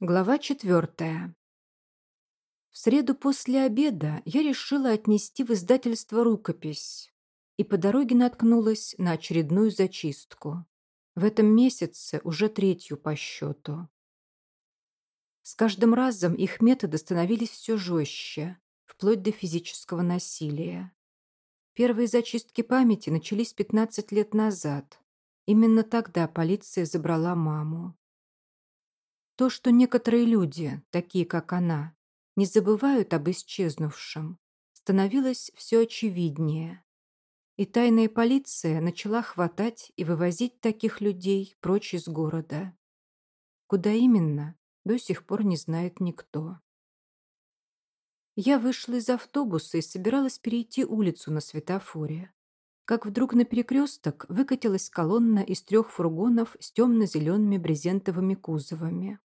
Глава четвертая. В среду после обеда я решила отнести в издательство рукопись и по дороге наткнулась на очередную зачистку. В этом месяце уже третью по счету. С каждым разом их методы становились все жестче, вплоть до физического насилия. Первые зачистки памяти начались 15 лет назад. Именно тогда полиция забрала маму. То, что некоторые люди, такие как она, не забывают об исчезнувшем, становилось все очевиднее. И тайная полиция начала хватать и вывозить таких людей прочь из города. Куда именно, до сих пор не знает никто. Я вышла из автобуса и собиралась перейти улицу на светофоре. Как вдруг на перекресток выкатилась колонна из трех фургонов с темно-зелеными брезентовыми кузовами.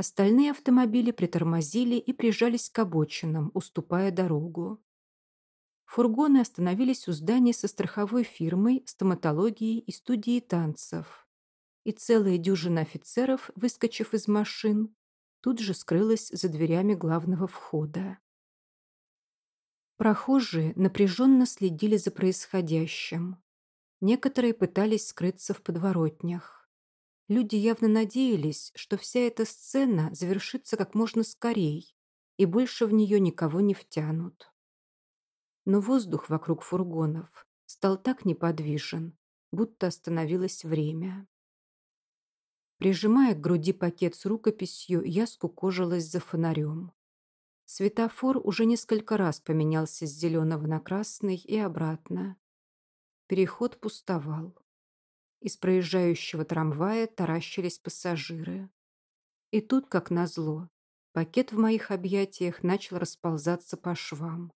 Остальные автомобили притормозили и прижались к обочинам, уступая дорогу. Фургоны остановились у здания со страховой фирмой, стоматологией и студией танцев. И целая дюжина офицеров, выскочив из машин, тут же скрылась за дверями главного входа. Прохожие напряженно следили за происходящим. Некоторые пытались скрыться в подворотнях. Люди явно надеялись, что вся эта сцена завершится как можно скорей, и больше в нее никого не втянут. Но воздух вокруг фургонов стал так неподвижен, будто остановилось время. Прижимая к груди пакет с рукописью, я скукожилась за фонарем. Светофор уже несколько раз поменялся с зеленого на красный и обратно. Переход пустовал. Из проезжающего трамвая таращились пассажиры. И тут, как назло, пакет в моих объятиях начал расползаться по швам.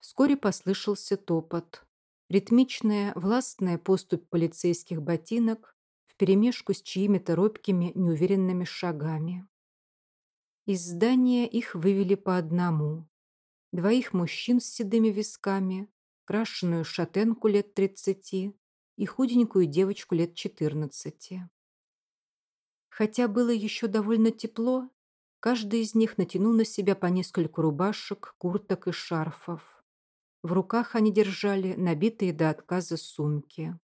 Вскоре послышался топот. Ритмичная, властная поступь полицейских ботинок вперемешку с чьими-то робкими, неуверенными шагами. Из здания их вывели по одному. Двоих мужчин с седыми висками, крашеную шатенку лет тридцати и худенькую девочку лет 14. Хотя было еще довольно тепло, каждый из них натянул на себя по нескольку рубашек, курток и шарфов. В руках они держали набитые до отказа сумки.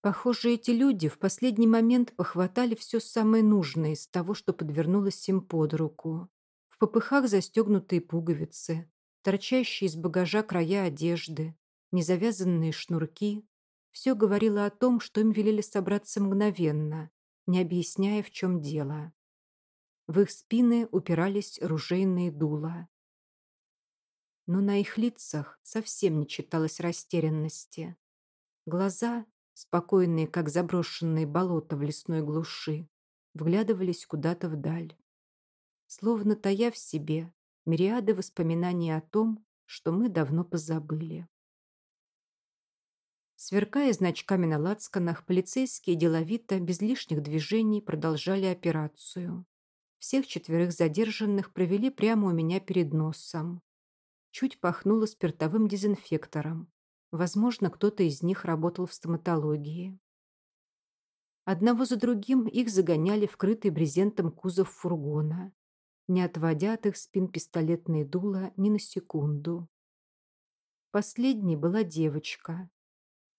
Похоже, эти люди в последний момент похватали все самое нужное из того, что подвернулось им под руку. В попыхах застегнутые пуговицы, торчащие из багажа края одежды, незавязанные шнурки, все говорило о том, что им велели собраться мгновенно, не объясняя, в чем дело. В их спины упирались ружейные дула. Но на их лицах совсем не читалось растерянности. Глаза, спокойные, как заброшенные болота в лесной глуши, вглядывались куда-то вдаль. Словно тая в себе мириады воспоминаний о том, что мы давно позабыли. Сверкая значками на лацканах, полицейские деловито, без лишних движений, продолжали операцию. Всех четверых задержанных провели прямо у меня перед носом. Чуть пахнуло спиртовым дезинфектором. Возможно, кто-то из них работал в стоматологии. Одного за другим их загоняли в крытый брезентом кузов фургона, не отводя от их спин пистолетные дула ни на секунду. Последней была девочка,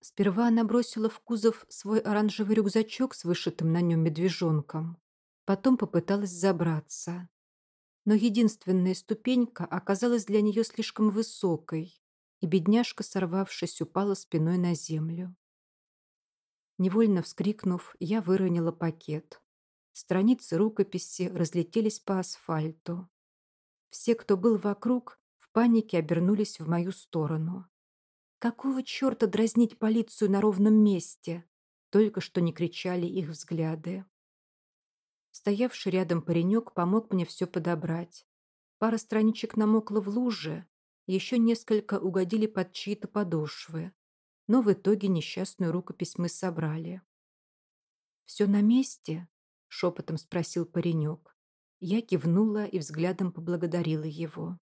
Сперва она бросила в кузов свой оранжевый рюкзачок с вышитым на нем медвежонком. Потом попыталась забраться. Но единственная ступенька оказалась для нее слишком высокой, и бедняжка, сорвавшись, упала спиной на землю. Невольно вскрикнув, я выронила пакет. Страницы рукописи разлетелись по асфальту. Все, кто был вокруг, в панике обернулись в мою сторону. Какого черта дразнить полицию на ровном месте? Только что не кричали их взгляды. Стоявший рядом паренек помог мне все подобрать. Пара страничек намокла в луже, еще несколько угодили под чьи-то подошвы. Но в итоге несчастную рукопись мы собрали. «Все на месте?» — шепотом спросил паренек. Я кивнула и взглядом поблагодарила его.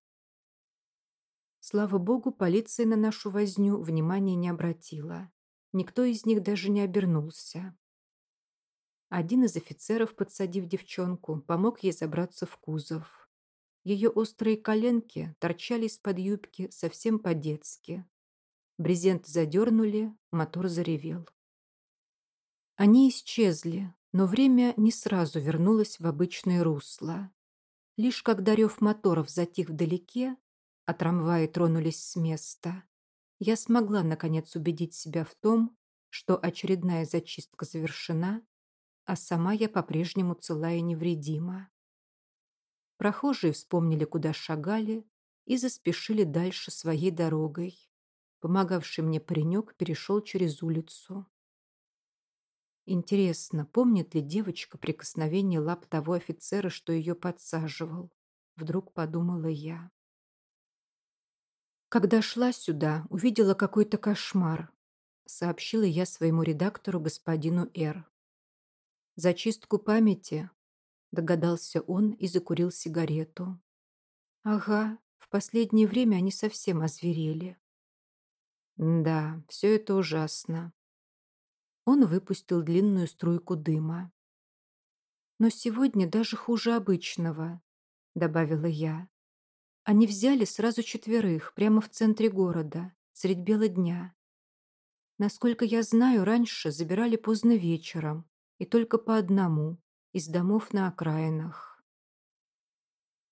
Слава богу, полиция на нашу возню внимания не обратила. Никто из них даже не обернулся. Один из офицеров, подсадив девчонку, помог ей забраться в кузов. Ее острые коленки торчали из-под юбки совсем по-детски. Брезент задернули, мотор заревел. Они исчезли, но время не сразу вернулось в обычное русло. Лишь когда рев моторов затих вдалеке, а трамваи тронулись с места, я смогла наконец убедить себя в том, что очередная зачистка завершена, а сама я по-прежнему цела и невредима. Прохожие вспомнили, куда шагали, и заспешили дальше своей дорогой. Помогавший мне паренек перешел через улицу. Интересно, помнит ли девочка прикосновение лап того офицера, что ее подсаживал? Вдруг подумала я. Когда шла сюда, увидела какой-то кошмар, сообщила я своему редактору господину Р. Зачистку памяти, догадался он и закурил сигарету. Ага, в последнее время они совсем озверели. Да, все это ужасно. Он выпустил длинную струйку дыма. Но сегодня даже хуже обычного, добавила я. Они взяли сразу четверых прямо в центре города, средь бела дня. Насколько я знаю, раньше забирали поздно вечером и только по одному, из домов на окраинах.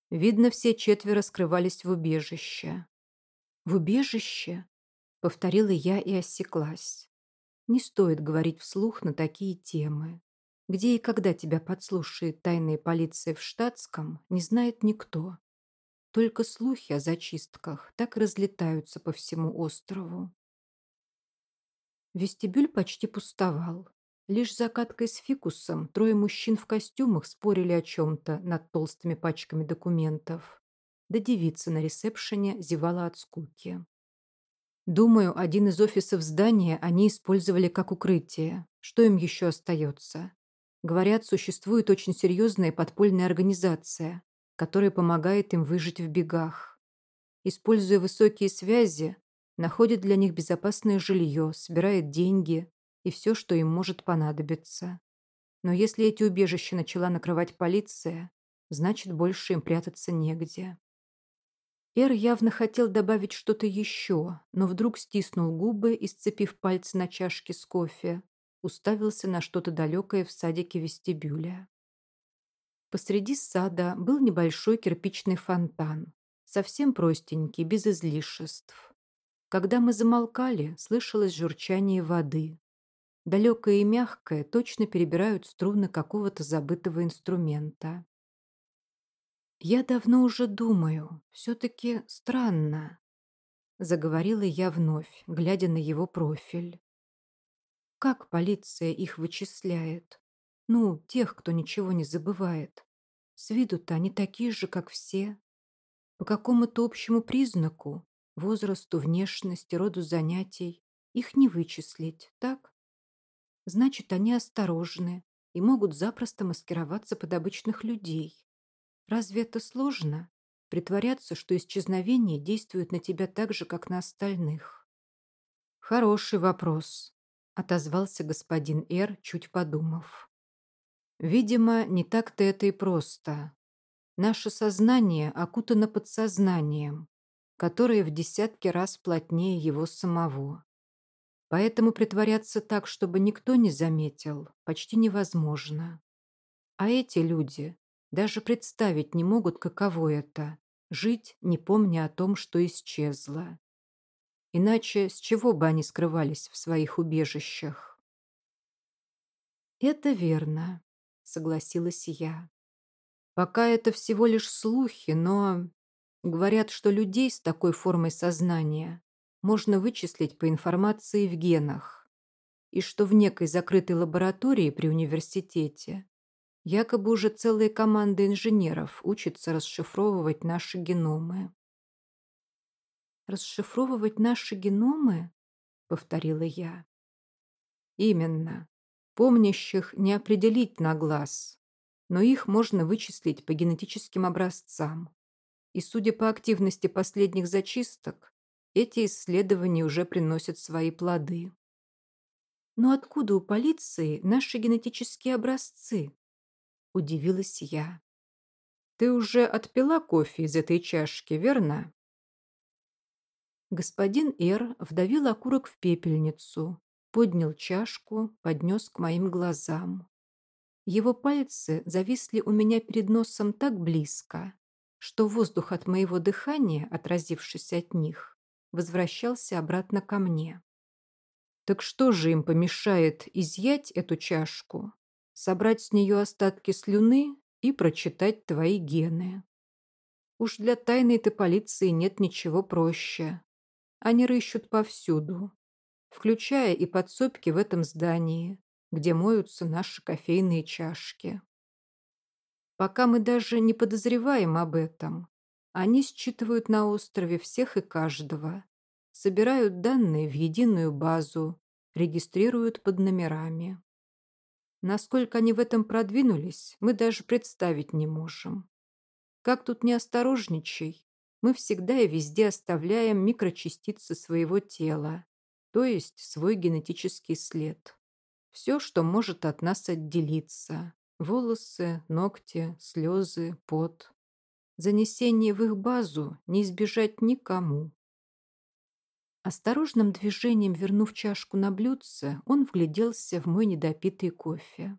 Видно, все четверо скрывались в убежище. «В убежище?» — повторила я и осеклась. Не стоит говорить вслух на такие темы. Где и когда тебя подслушает тайная полиция в штатском, не знает никто. Только слухи о зачистках так разлетаются по всему острову. Вестибюль почти пустовал. Лишь закаткой с фикусом трое мужчин в костюмах спорили о чем-то над толстыми пачками документов. Да девица на ресепшене зевала от скуки. Думаю, один из офисов здания они использовали как укрытие. Что им еще остается? Говорят, существует очень серьезная подпольная организация, которая помогает им выжить в бегах. Используя высокие связи, находит для них безопасное жилье, собирает деньги и все, что им может понадобиться. Но если эти убежища начала накрывать полиция, значит, больше им прятаться негде. Эр явно хотел добавить что-то еще, но вдруг стиснул губы и, сцепив пальцы на чашке с кофе, уставился на что-то далекое в садике вестибюля. Посреди сада был небольшой кирпичный фонтан, совсем простенький, без излишеств. Когда мы замолкали, слышалось журчание воды. Далекое и мягкое точно перебирают струны какого-то забытого инструмента. «Я давно уже думаю, все-таки странно», — заговорила я вновь, глядя на его профиль. «Как полиция их вычисляет? Ну, тех, кто ничего не забывает. С виду-то они такие же, как все. По какому-то общему признаку, возрасту, внешности, роду занятий, их не вычислить, так? Значит, они осторожны и могут запросто маскироваться под обычных людей. Разве это сложно? Притворяться, что исчезновение действует на тебя так же, как на остальных? Хороший вопрос, отозвался господин Р, чуть подумав. Видимо, не так-то это и просто. Наше сознание окутано подсознанием, которое в десятки раз плотнее его самого. Поэтому притворяться так, чтобы никто не заметил, почти невозможно. А эти люди даже представить не могут, каково это – жить, не помня о том, что исчезло. Иначе с чего бы они скрывались в своих убежищах? Это верно согласилась я. Пока это всего лишь слухи, но... Говорят, что людей с такой формой сознания можно вычислить по информации в генах, и что в некой закрытой лаборатории при университете якобы уже целая команда инженеров учится расшифровывать наши геномы. «Расшифровывать наши геномы?» — повторила я. «Именно. Помнящих не определить на глаз, но их можно вычислить по генетическим образцам. И судя по активности последних зачисток, эти исследования уже приносят свои плоды. Но откуда у полиции наши генетические образцы? Удивилась я. Ты уже отпила кофе из этой чашки, верно? Господин Эр вдавил окурок в пепельницу, поднял чашку, поднес к моим глазам. Его пальцы зависли у меня перед носом так близко, что воздух от моего дыхания, отразившись от них, возвращался обратно ко мне. Так что же им помешает изъять эту чашку, собрать с нее остатки слюны и прочитать твои гены? Уж для тайной-то полиции нет ничего проще. Они рыщут повсюду, включая и подсобки в этом здании, где моются наши кофейные чашки. Пока мы даже не подозреваем об этом, они считывают на острове всех и каждого, собирают данные в единую базу, регистрируют под номерами. Насколько они в этом продвинулись, мы даже представить не можем. Как тут не осторожничай, мы всегда и везде оставляем микрочастицы своего тела, то есть свой генетический след. Все, что может от нас отделиться. Волосы, ногти, слезы, пот. Занесение в их базу не избежать никому. Осторожным движением вернув чашку на блюдце, он вгляделся в мой недопитый кофе.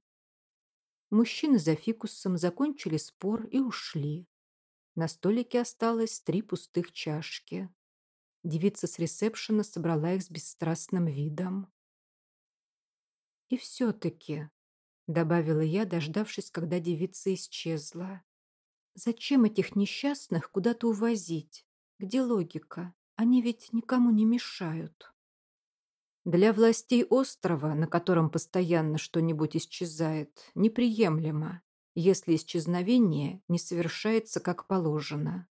Мужчины за фикусом закончили спор и ушли. На столике осталось три пустых чашки. Девица с ресепшена собрала их с бесстрастным видом. «И все-таки», — добавила я, дождавшись, когда девица исчезла, «зачем этих несчастных куда-то увозить? Где логика? Они ведь никому не мешают». Для властей острова, на котором постоянно что-нибудь исчезает, неприемлемо, если исчезновение не совершается как положено.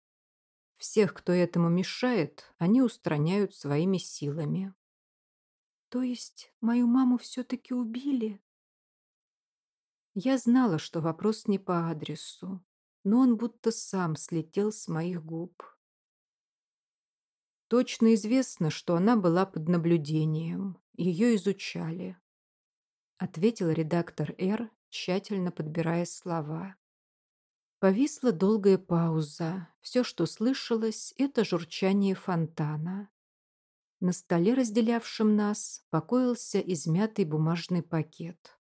Всех, кто этому мешает, они устраняют своими силами. То есть мою маму все-таки убили? Я знала, что вопрос не по адресу, но он будто сам слетел с моих губ. Точно известно, что она была под наблюдением. Ее изучали. Ответил редактор Р, тщательно подбирая слова. Повисла долгая пауза. Все, что слышалось, это журчание фонтана. На столе, разделявшем нас, покоился измятый бумажный пакет.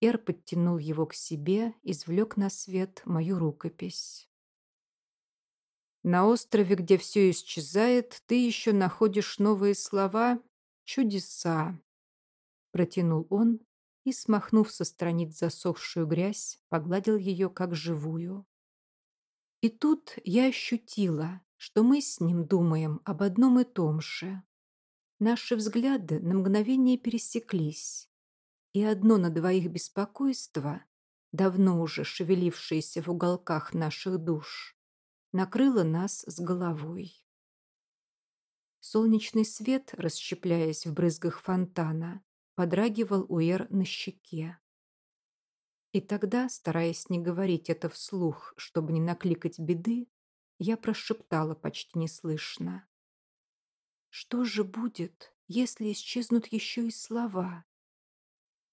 Эр подтянул его к себе, извлек на свет мою рукопись. «На острове, где все исчезает, ты еще находишь новые слова? Чудеса!» Протянул он и, смахнув со страниц засохшую грязь, погладил ее как живую. И тут я ощутила, что мы с ним думаем об одном и том же. Наши взгляды на мгновение пересеклись, и одно на двоих беспокойство, давно уже шевелившееся в уголках наших душ, накрыло нас с головой. Солнечный свет, расщепляясь в брызгах фонтана, подрагивал у Эр на щеке. И тогда, стараясь не говорить это вслух, чтобы не накликать беды, я прошептала почти неслышно. Что же будет, если исчезнут еще и слова?